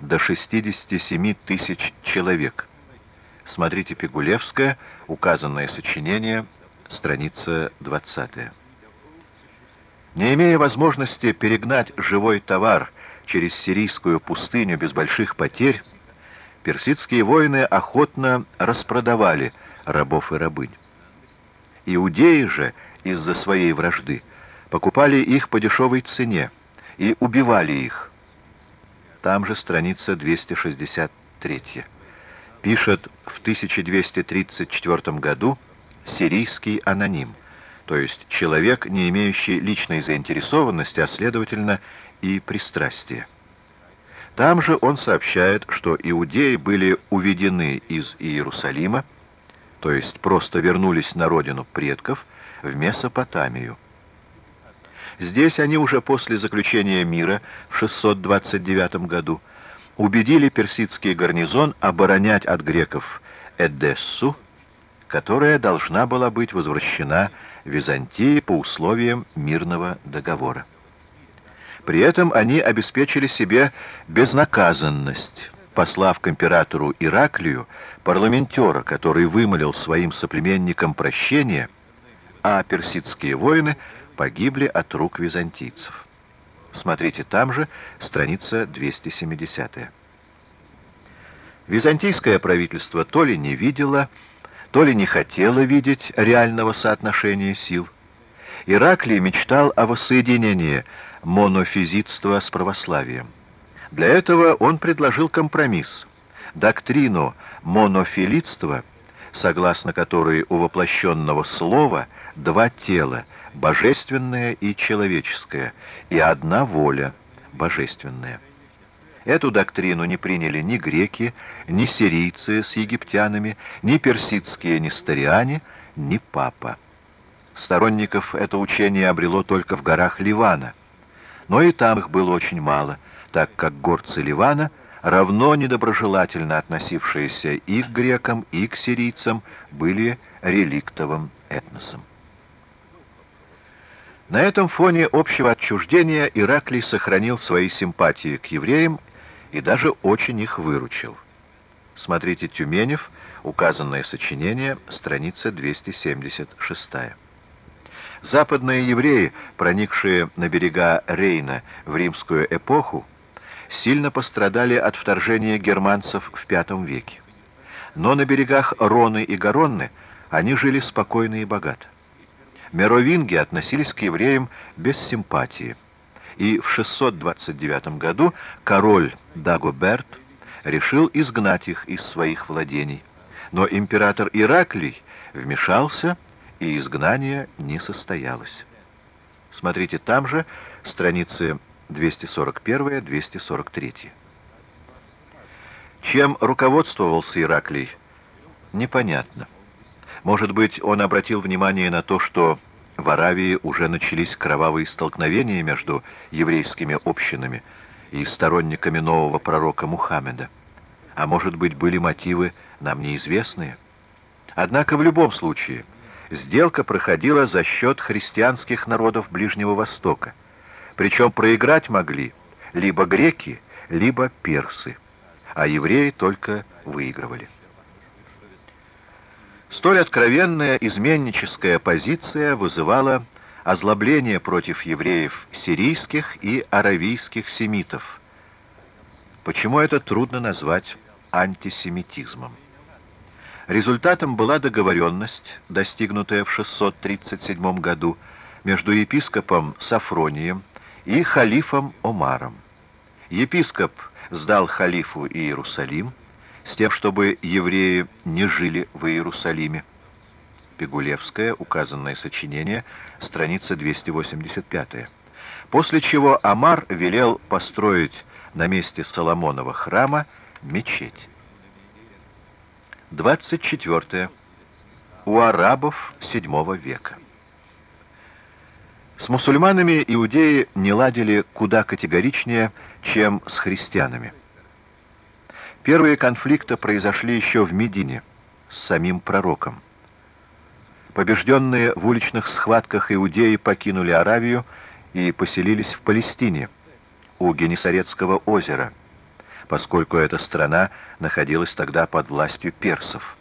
до 67 тысяч человек. Смотрите Пигулевская, указанное сочинение, страница 20. Не имея возможности перегнать живой товар через сирийскую пустыню без больших потерь, персидские воины охотно распродавали рабов и рабынь. Иудеи же из-за своей вражды покупали их по дешевой цене и убивали их. Там же страница 263. Пишет в 1234 году сирийский аноним, то есть человек, не имеющий личной заинтересованности, а следовательно и пристрастия. Там же он сообщает, что иудеи были уведены из Иерусалима, то есть просто вернулись на родину предков, в Месопотамию. Здесь они уже после заключения мира в 629 году убедили персидский гарнизон оборонять от греков Эдессу, которая должна была быть возвращена Византии по условиям мирного договора. При этом они обеспечили себе безнаказанность, послав к императору Ираклию парламентера, который вымолил своим соплеменникам прощение, а персидские воины погибли от рук византийцев. Смотрите там же, страница 270. Византийское правительство то ли не видело, то ли не хотело видеть реального соотношения сил. Ираклий мечтал о воссоединении монофизитства с православием. Для этого он предложил компромисс, доктрину монофилитства, согласно которой у воплощенного слова два тела, божественное и человеческое, и одна воля, божественная. Эту доктрину не приняли ни греки, ни сирийцы с египтянами, ни персидские несториане, ни папа. Сторонников это учение обрело только в горах Ливана, но и там их было очень мало, так как горцы Ливана, равно недоброжелательно относившиеся и к грекам, и к сирийцам, были реликтовым этносом. На этом фоне общего отчуждения Ираклий сохранил свои симпатии к евреям и даже очень их выручил. Смотрите Тюменев, указанное сочинение, страница 276. Западные евреи, проникшие на берега Рейна в римскую эпоху, сильно пострадали от вторжения германцев в V веке. Но на берегах Роны и Гаронны они жили спокойно и богато. Меровинги относились к евреям без симпатии и в 629 году король Дагоберт решил изгнать их из своих владений. Но император Ираклий вмешался, и изгнание не состоялось. Смотрите там же, страницы 241-243. Чем руководствовался Ираклий, непонятно. Может быть, он обратил внимание на то, что в Аравии уже начались кровавые столкновения между еврейскими общинами и сторонниками нового пророка Мухаммеда. А может быть, были мотивы нам неизвестные? Однако в любом случае сделка проходила за счет христианских народов Ближнего Востока. Причем проиграть могли либо греки, либо персы, а евреи только выигрывали. Столь откровенная изменническая позиция вызывала озлобление против евреев сирийских и аравийских семитов. Почему это трудно назвать антисемитизмом? Результатом была договоренность, достигнутая в 637 году между епископом Сафронием и халифом Омаром. Епископ сдал халифу Иерусалим, с тем, чтобы евреи не жили в Иерусалиме. Пигулевское, указанное сочинение, страница 285. После чего Амар велел построить на месте Соломонова храма мечеть. 24. У арабов VII века. С мусульманами иудеи не ладили куда категоричнее, чем с христианами. Первые конфликты произошли еще в Медине с самим пророком. Побежденные в уличных схватках иудеи покинули Аравию и поселились в Палестине, у Генесарецкого озера. поскольку эта страна находилась тогда под властью персов.